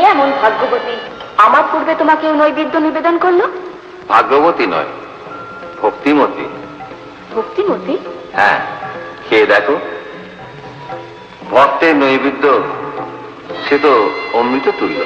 এমন ভাগ্যবতী? আমার পূর্বে তোমাকে নৈবেদ্য নিবেদন করল? ভাগ্যবতী নয় ভক্তিমতী। ভক্তিমতী? হ্যাঁ খেয়ে দেখো। ভক্তের নৈবেদ্য সে তো অমৃত তুল্য।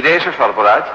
Ideeën zijn vallen vooruit.